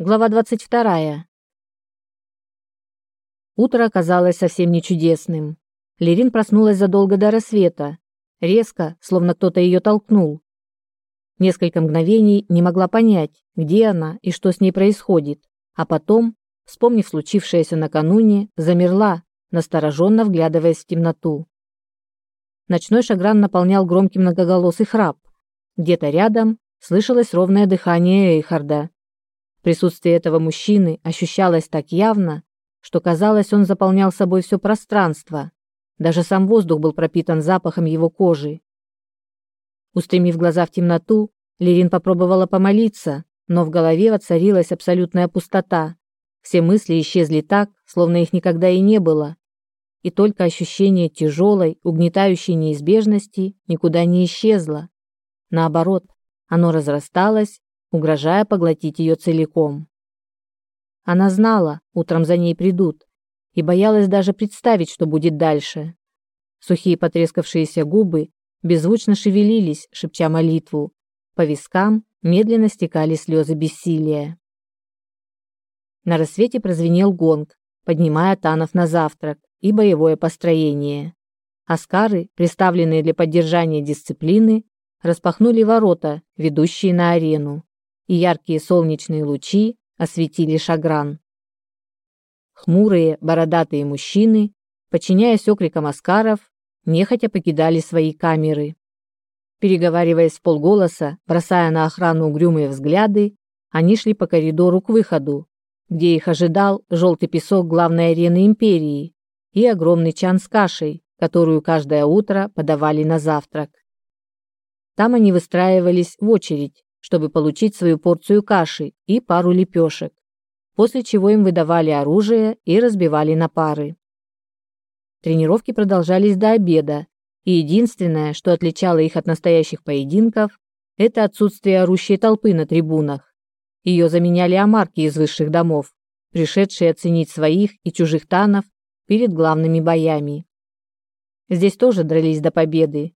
Глава 22. Утро оказалось совсем не чудесным. Лерин проснулась задолго до рассвета, резко, словно кто-то ее толкнул. Несколько мгновений не могла понять, где она и что с ней происходит, а потом, вспомнив случившееся накануне, замерла, настороженно вглядываясь в темноту. Ночной шагран наполнял громкий многоголосый храп. Где-то рядом слышалось ровное дыхание Эйхарда Присутствие этого мужчины ощущалось так явно, что казалось, он заполнял собой все пространство. Даже сам воздух был пропитан запахом его кожи. Устремив глаза в темноту, Лерин попробовала помолиться, но в голове воцарилась абсолютная пустота. Все мысли исчезли так, словно их никогда и не было. И только ощущение тяжелой, угнетающей неизбежности никуда не исчезло. Наоборот, оно разрасталось угрожая поглотить ее целиком. Она знала, утром за ней придут, и боялась даже представить, что будет дальше. Сухие потрескавшиеся губы беззвучно шевелились, шепча молитву. По вискам медленно стекали слезы бессилия. На рассвете прозвенел гонг, поднимая Танов на завтрак и боевое построение. Аскары, приставленные для поддержания дисциплины, распахнули ворота, ведущие на арену и яркие солнечные лучи осветили шагран. Хмурые, бородатые мужчины, подчиняясь окрикам аскаров, нехотя покидали свои камеры. Переговариваясь в полголоса, бросая на охрану угрюмые взгляды, они шли по коридору к выходу, где их ожидал желтый песок главной арены империи и огромный чан с кашей, которую каждое утро подавали на завтрак. Там они выстраивались в очередь, чтобы получить свою порцию каши и пару лепешек, после чего им выдавали оружие и разбивали на пары. Тренировки продолжались до обеда, и единственное, что отличало их от настоящих поединков, это отсутствие орущей толпы на трибунах. Ее заменяли амарки из высших домов, пришедшие оценить своих и чужих танов перед главными боями. Здесь тоже дрались до победы,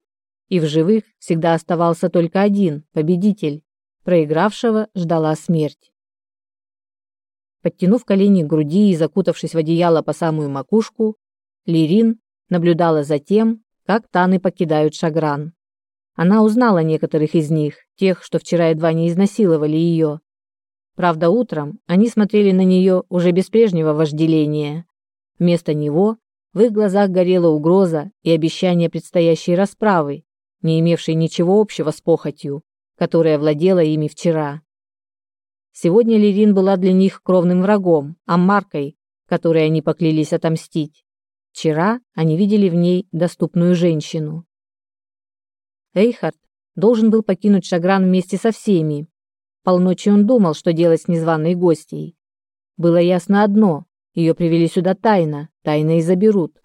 и в живых всегда оставался только один победитель, Проигравшего ждала смерть. Подтянув колени к груди и закутавшись в одеяло по самую макушку, Лирин наблюдала за тем, как таны покидают Шагран. Она узнала некоторых из них, тех, что вчера едва не изнасиловали ее. Правда, утром они смотрели на нее уже без прежнего вожделения. Вместо него в их глазах горела угроза и обещание предстоящей расправы, не имевшей ничего общего с похотью которая владела ими вчера. Сегодня Лерин была для них кровным врагом, а Маркой, которой они поклялись отомстить. Вчера они видели в ней доступную женщину. Эйхард должен был покинуть Шагран вместе со всеми. Полночи он думал, что делать с незваной гостьей. Было ясно одно – ее привели сюда тайно, тайно и заберут.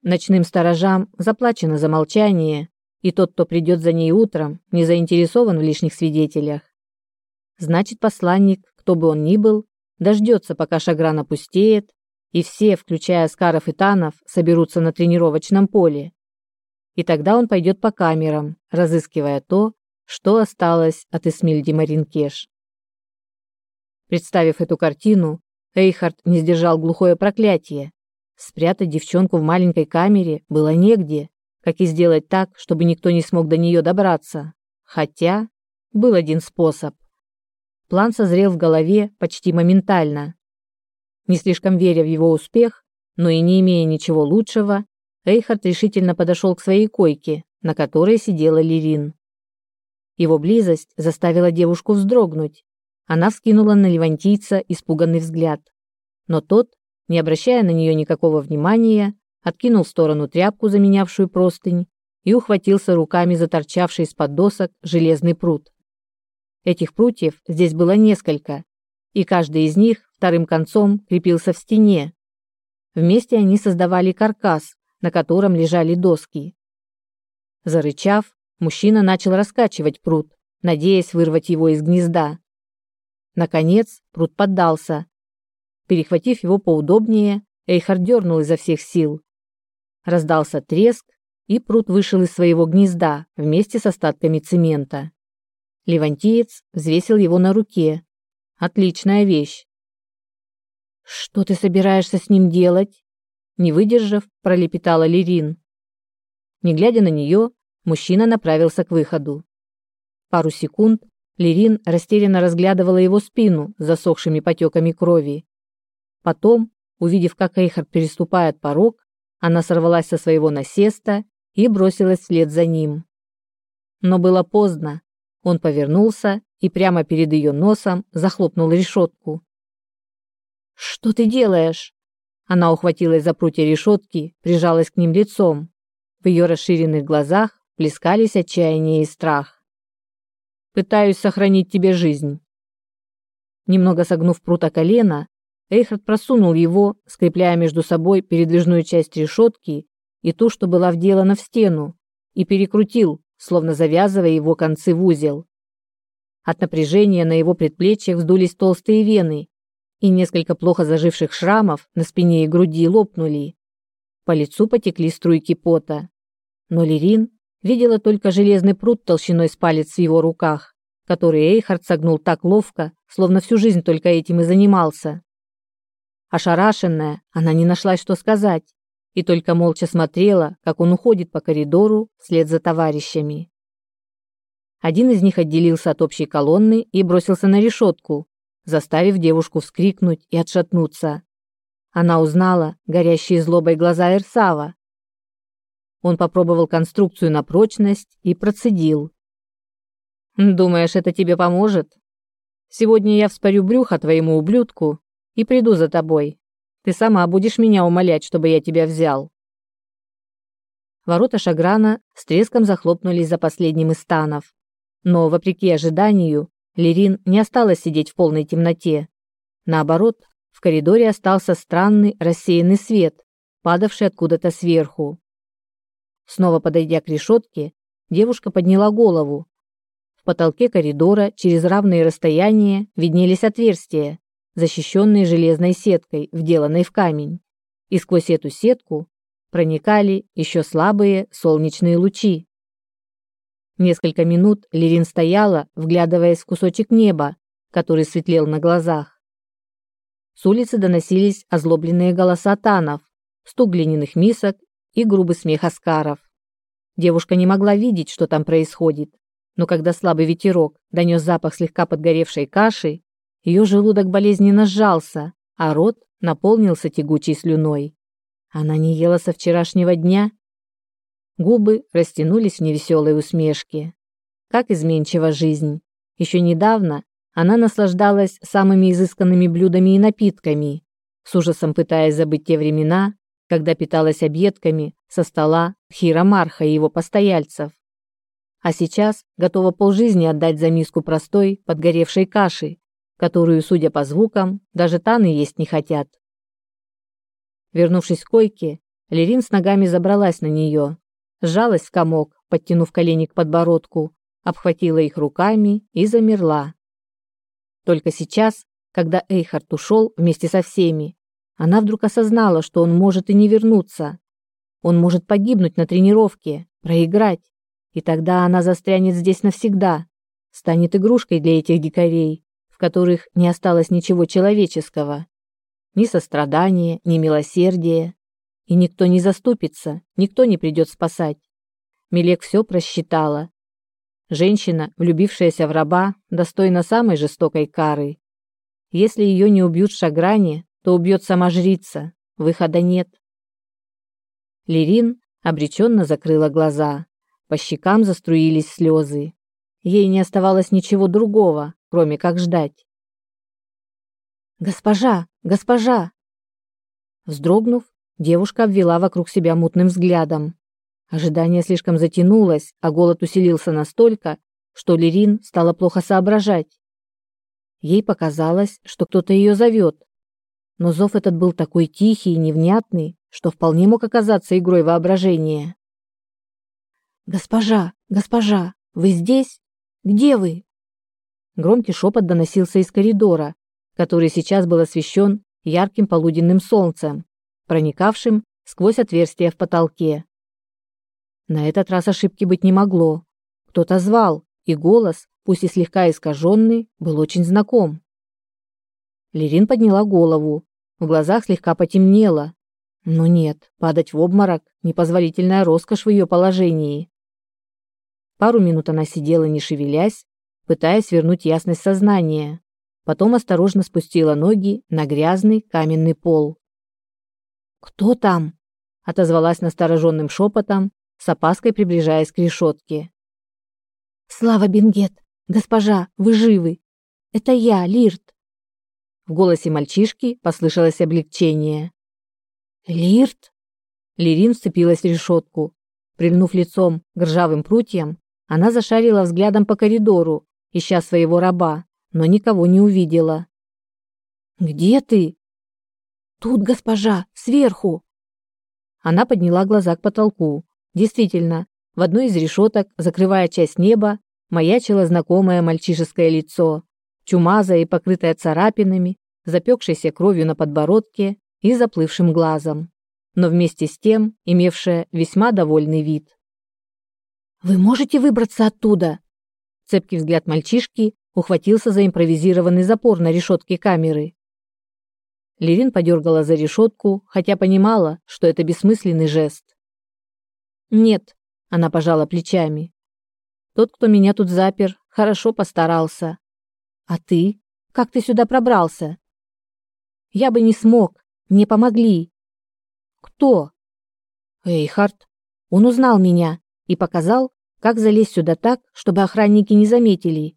Ночным сторожам заплачено за молчание, и тот, кто придет за ней утром, не заинтересован в лишних свидетелях. Значит, посланник, кто бы он ни был, дождется, пока Шагран опустеет, и все, включая Скаров и Танов, соберутся на тренировочном поле. И тогда он пойдет по камерам, разыскивая то, что осталось от Эсмильди Маринкеш. Представив эту картину, Эйхард не сдержал глухое проклятие. Спрятать девчонку в маленькой камере было негде как и сделать так, чтобы никто не смог до нее добраться. Хотя был один способ. План созрел в голове почти моментально. Не слишком веря в его успех, но и не имея ничего лучшего, Эйхард решительно подошел к своей койке, на которой сидела Лирин. Его близость заставила девушку вздрогнуть. Она вскинула на левантийца испуганный взгляд. Но тот, не обращая на нее никакого внимания, откинул в сторону тряпку, заменявшую простынь, и ухватился руками за торчавший из-под досок железный прут. Этих прутьев здесь было несколько, и каждый из них вторым концом крепился в стене. Вместе они создавали каркас, на котором лежали доски. Зарычав, мужчина начал раскачивать прут, надеясь вырвать его из гнезда. Наконец, прут поддался. Перехватив его поудобнее, Эйхар дернул изо всех сил, Раздался треск, и пруд вышел из своего гнезда вместе с остатками цемента. Левантиец взвесил его на руке. Отличная вещь. Что ты собираешься с ним делать? Не выдержав, пролепетала Лирин. Не глядя на нее, мужчина направился к выходу. Пару секунд Лирин растерянно разглядывала его спину с засохшими потеками крови. Потом, увидев, как Эйхард переступает порог, она сорвалась со своего насеста и бросилась вслед за ним. Но было поздно. Он повернулся и прямо перед ее носом захлопнул решетку. «Что ты делаешь?» Она ухватилась за прутья решетки, прижалась к ним лицом. В ее расширенных глазах плескались отчаяние и страх. «Пытаюсь сохранить тебе жизнь». Немного согнув прута колено, Эйхард просунул его, скрепляя между собой передвижную часть решетки и ту, что была вделана в стену, и перекрутил, словно завязывая его концы в узел. От напряжения на его предплечьях вздулись толстые вены, и несколько плохо заживших шрамов на спине и груди лопнули. По лицу потекли струйки пота. Но Лерин видела только железный прут толщиной с палец в его руках, который Эйхард согнул так ловко, словно всю жизнь только этим и занимался. Ошарашенная, она не нашла, что сказать, и только молча смотрела, как он уходит по коридору вслед за товарищами. Один из них отделился от общей колонны и бросился на решетку, заставив девушку вскрикнуть и отшатнуться. Она узнала горящие злобой глаза Эрсава. Он попробовал конструкцию на прочность и процедил. «Думаешь, это тебе поможет? Сегодня я вспорю брюхо твоему ублюдку и приду за тобой. Ты сама будешь меня умолять, чтобы я тебя взял». Ворота Шаграна с треском захлопнулись за последним из станов. Но, вопреки ожиданию, Лерин не осталась сидеть в полной темноте. Наоборот, в коридоре остался странный рассеянный свет, падавший откуда-то сверху. Снова подойдя к решетке, девушка подняла голову. В потолке коридора через равные расстояния виднелись отверстия, защищенные железной сеткой, вделанной в камень. И сквозь эту сетку проникали еще слабые солнечные лучи. Несколько минут Лерин стояла, вглядываясь в кусочек неба, который светлел на глазах. С улицы доносились озлобленные голоса танов, стук глиняных мисок и грубый смех аскаров. Девушка не могла видеть, что там происходит, но когда слабый ветерок донес запах слегка подгоревшей каши, ее желудок болезненно сжался, а рот наполнился тягучей слюной. Она не ела со вчерашнего дня Губы растянулись в невеселой усмешке. Как изменчива жизнь. Еще недавно она наслаждалась самыми изысканными блюдами и напитками, с ужасом пытаясь забыть те времена, когда питалась объедками со стола Хира Марха и его постояльцев. А сейчас готова полжизни отдать за миску простой, подгоревшей каши, которую, судя по звукам, даже таны есть не хотят. Вернувшись к койке, Лерин с ногами забралась на нее, сжалась в комок, подтянув колени к подбородку, обхватила их руками и замерла. Только сейчас, когда Эйхард ушел вместе со всеми, она вдруг осознала, что он может и не вернуться. Он может погибнуть на тренировке, проиграть, и тогда она застрянет здесь навсегда, станет игрушкой для этих дикарей, которых не осталось ничего человеческого. Ни сострадания, ни милосердия, и никто не заступится, никто не придет спасать. Мелек все просчитала. Женщина, влюбившаяся в раба, достойна самой жестокой кары. Если ее не убьют Шагране, то убьет сама жрица. Выхода нет. Лерин обреченно закрыла глаза. По щекам заструились слезы. Ей не оставалось ничего другого, кроме как ждать. «Госпожа! Госпожа!» Вздрогнув, Девушка обвела вокруг себя мутным взглядом. Ожидание слишком затянулось, а голод усилился настолько, что Лерин стала плохо соображать. Ей показалось, что кто-то ее зовет. Но зов этот был такой тихий и невнятный, что вполне мог оказаться игрой воображения. «Госпожа, госпожа, вы здесь? Где вы?» Громкий шепот доносился из коридора, который сейчас был освещен ярким полуденным солнцем проникавшим сквозь отверстие в потолке. На этот раз ошибки быть не могло. Кто-то звал, и голос, пусть и слегка искаженный, был очень знаком. Лерин подняла голову. В глазах слегка потемнело. Но нет, падать в обморок – непозволительная роскошь в ее положении. Пару минут она сидела, не шевелясь, пытаясь вернуть ясность сознания. Потом осторожно спустила ноги на грязный каменный пол. «Кто там?» – отозвалась настороженным шепотом, с опаской приближаясь к решетке. «Слава Бенгет! Госпожа, вы живы! Это я, Лирт!» В голосе мальчишки послышалось облегчение. «Лирт?» Лирин вцепилась в решетку. Прильнув лицом к ржавым прутьям, она зашарила взглядом по коридору, ища своего раба, но никого не увидела. «Где ты?» «Тут, госпожа, сверху!» Она подняла глаза к потолку. Действительно, в одной из решеток, закрывая часть неба, маячило знакомое мальчишеское лицо, чумазое и покрытое царапинами, запекшейся кровью на подбородке и заплывшим глазом, но вместе с тем имевшее весьма довольный вид. «Вы можете выбраться оттуда?» Цепкий взгляд мальчишки ухватился за импровизированный запор на решетке камеры. Лерин подергала за решетку, хотя понимала, что это бессмысленный жест. «Нет», — она пожала плечами. «Тот, кто меня тут запер, хорошо постарался. А ты? Как ты сюда пробрался?» Я бы не смог. Мне помогли. Кто? Эйхард. Он узнал меня и показал, как залезть сюда так, чтобы охранники не заметили.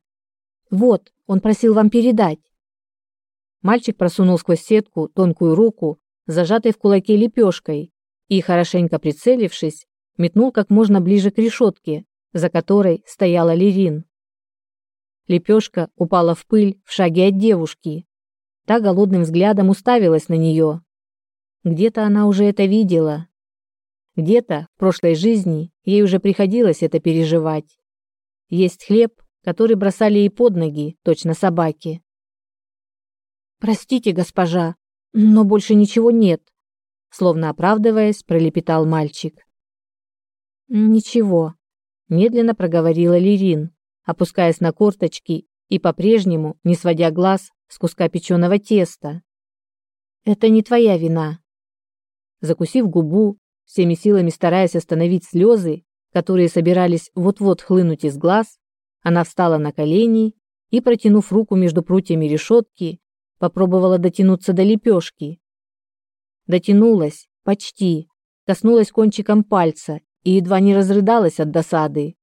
Вот, он просил вам передать. Мальчик просунул сквозь сетку тонкую руку, зажатой в кулаке лепешкой, и, хорошенько прицелившись, метнул как можно ближе к решетке, за которой стояла Лерин. Лепешка упала в пыль в шаге от девушки. Та голодным взглядом уставилась на нее. Где-то она уже это видела. Где-то в прошлой жизни ей уже приходилось это переживать. Есть хлеб, который бросали ей под ноги, точно собаки. «Простите, госпожа, но больше ничего нет», словно оправдываясь, пролепетал мальчик. «Ничего», — медленно проговорила Лирин, опускаясь на корточки и по-прежнему, не сводя глаз с куска печеного теста. Это не твоя вина. Закусив губу, всеми силами стараясь остановить слезы, которые собирались вот-вот хлынуть из глаз, она встала на колени и, протянув руку между прутьями решетки, попробовала дотянуться до лепешки. Дотянулась, почти, коснулась кончиком пальца и едва не разрыдалась от досады.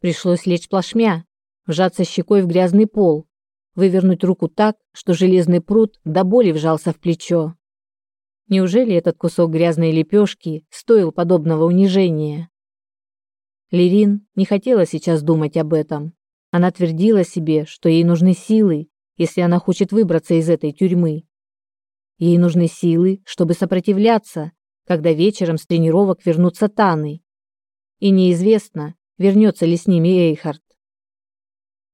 Пришлось лечь плашмя, вжаться щекой в грязный пол, вывернуть руку так, что железный пруд до боли вжался в плечо. Неужели этот кусок грязной лепешки стоил подобного унижения? Лерин не хотела сейчас думать об этом. Она твердила себе, что ей нужны силы, если она хочет выбраться из этой тюрьмы. Ей нужны силы, чтобы сопротивляться, когда вечером с тренировок вернутся Таны. И неизвестно, вернется ли с ними Эйхард.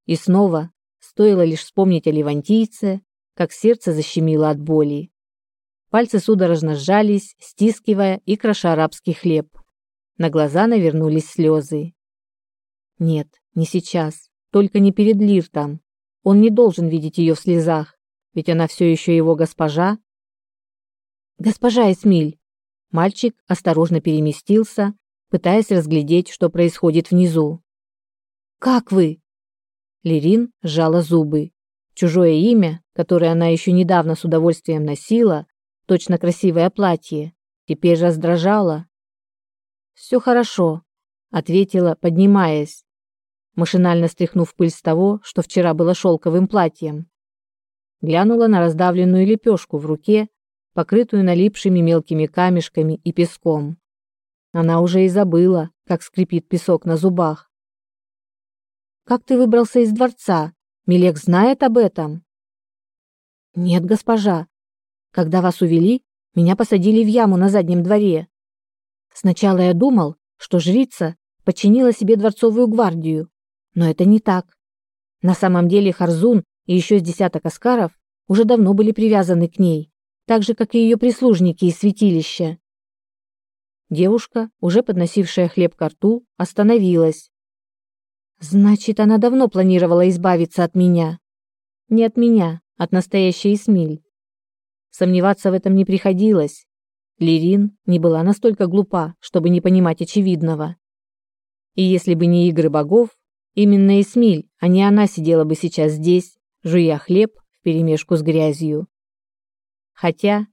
И снова Стоило лишь вспомнить о левантийце, как сердце защемило от боли. Пальцы судорожно сжались, стискивая и кроша арабский хлеб. На глаза навернулись слезы. Нет, не сейчас, только не перед Лиртом. Он не должен видеть ее в слезах, ведь она все еще его госпожа. Госпожа Эсмиль. Мальчик осторожно переместился, пытаясь разглядеть, что происходит внизу. Как вы? Лерин сжала зубы. Чужое имя, которое она еще недавно с удовольствием носила, точно красивое платье, теперь раздражало. «Все хорошо», — ответила, поднимаясь, машинально стряхнув пыль с того, что вчера было шелковым платьем. Глянула на раздавленную лепешку в руке, покрытую налипшими мелкими камешками и песком. Она уже и забыла, как скрипит песок на зубах. Как ты выбрался из дворца? Милек знает об этом? Нет, госпожа. Когда вас увели, меня посадили в яму на заднем дворе. Сначала я думал, что жрица подчинила себе дворцовую гвардию, но это не так. На самом деле Харзун и еще с десяток аскаров уже давно были привязаны к ней, так же, как и ее прислужники из святилища. Девушка, уже подносившая хлеб к рту, остановилась, Значит, она давно планировала избавиться от меня. Не от меня, от настоящей Эсмиль. Сомневаться в этом не приходилось. Лирин не была настолько глупа, чтобы не понимать очевидного. И если бы не игры богов, именно Эсмиль, а не она сидела бы сейчас здесь, жуя хлеб вперемешку с грязью. Хотя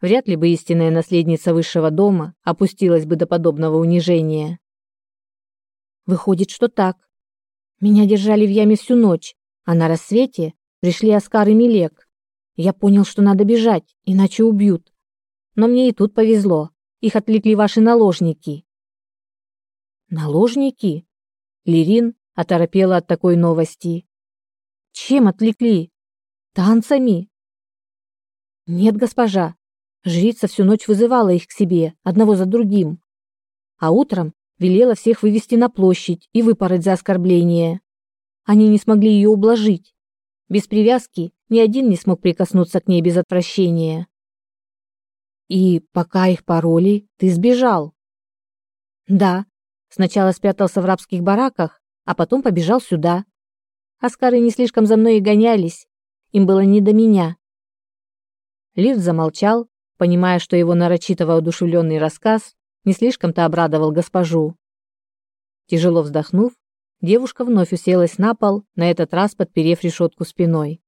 вряд ли бы истинная наследница высшего дома опустилась бы до подобного унижения. Выходит, что так. Меня держали в яме всю ночь, а на рассвете пришли Оскар и Милек. Я понял, что надо бежать, иначе убьют. Но мне и тут повезло. Их отвлекли ваши наложники. Наложники? Лирин оторопела от такой новости. Чем отвлекли? Танцами? Нет, госпожа. Жрица всю ночь вызывала их к себе, одного за другим. А утром велела всех вывести на площадь и выпороть за оскорбление. Они не смогли ее ублажить. Без привязки ни один не смог прикоснуться к ней без отвращения. И пока их пороли, ты сбежал. Да, сначала спрятался в рабских бараках, а потом побежал сюда. Аскары не слишком за мной и гонялись. Им было не до меня. Лифт замолчал, понимая, что его нарочито воодушевленный рассказ не слишком-то обрадовал госпожу. Тяжело вздохнув, девушка вновь уселась на пол, на этот раз подперев решетку спиной.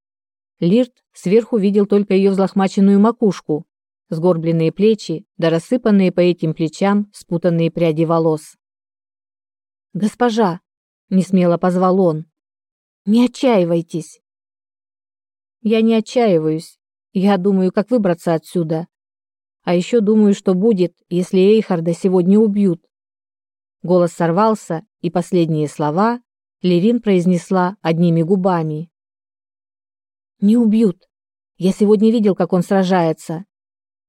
Лирт сверху видел только ее взлохмаченную макушку, сгорбленные плечи да рассыпанные по этим плечам спутанные пряди волос. «Госпожа!» — несмело позвал он. «Не отчаивайтесь!» «Я не отчаиваюсь. Я думаю, как выбраться отсюда. А еще думаю, что будет, если Эйхарда сегодня убьют». Голос сорвался, и последние слова Лерин произнесла одними губами. «Не убьют. Я сегодня видел, как он сражается.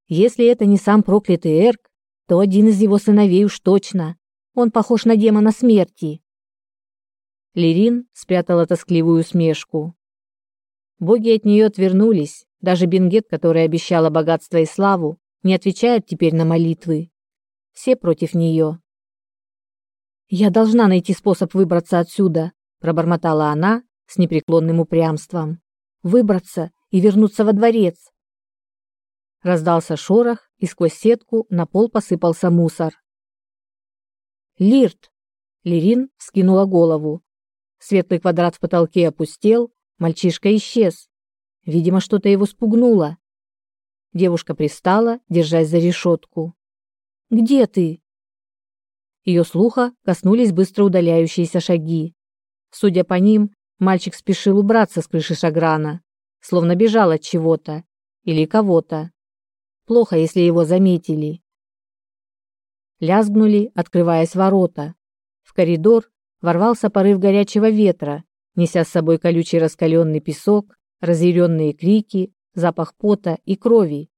Если это не сам проклятый Эрк, то один из его сыновей уж точно. Он похож на демона смерти. Лерин спрятала тоскливую смешку. Боги от нее отвернулись. Даже Бенгет, который обещала богатство и славу, не отвечает теперь на молитвы. Все против нее. «Я должна найти способ выбраться отсюда», – пробормотала она с непреклонным упрямством. «Выбраться и вернуться во дворец. Раздался шорох, и сквозь сетку на пол посыпался мусор. «Лирт!» Лирин скинула голову. Светлый квадрат в потолке опустел, мальчишка исчез. Видимо, что-то его спугнуло. Девушка пристала, держась за решетку. «Где ты?» Ее слуха коснулись быстро удаляющиеся шаги. Судя по ним, мальчик спешил убраться с крыши шаграна, словно бежал от чего-то или кого-то. Плохо, если его заметили. Лязгнули, открываясь ворота. В коридор ворвался порыв горячего ветра, неся с собой колючий раскаленный песок, разъяренные крики, запах пота и крови.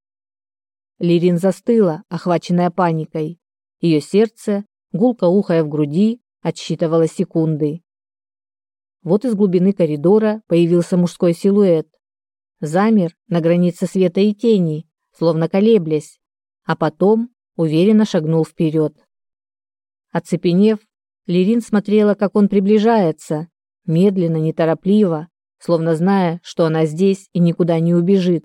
Лирин застыла, охваченная паникой. Ее сердце, гулко ухая в груди, отсчитывало секунды. Вот из глубины коридора появился мужской силуэт. Замер на границе света и тени, словно колеблясь, а потом уверенно шагнул вперед. Оцепенев, Лерин смотрела, как он приближается, медленно, неторопливо, словно зная, что она здесь и никуда не убежит.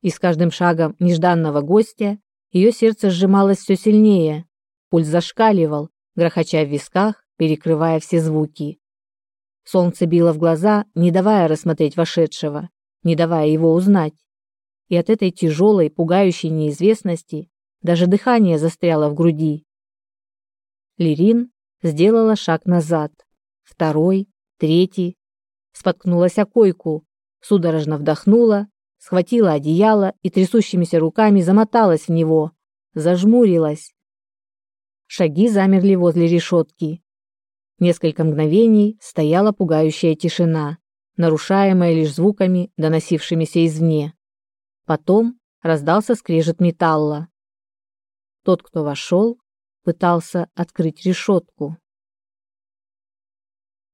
И с каждым шагом нежданного гостя ее сердце сжималось все сильнее, пульс зашкаливал, грохоча в висках, перекрывая все звуки. Солнце било в глаза, не давая рассмотреть вошедшего, не давая его узнать и от этой тяжелой, пугающей неизвестности даже дыхание застряло в груди. Лирин сделала шаг назад, второй, третий, споткнулась о койку, судорожно вдохнула, схватила одеяло и трясущимися руками замоталась в него, зажмурилась. Шаги замерли возле решетки. Несколько мгновений стояла пугающая тишина, нарушаемая лишь звуками, доносившимися извне. Потом раздался скрежет металла. Тот, кто вошел, пытался открыть решетку.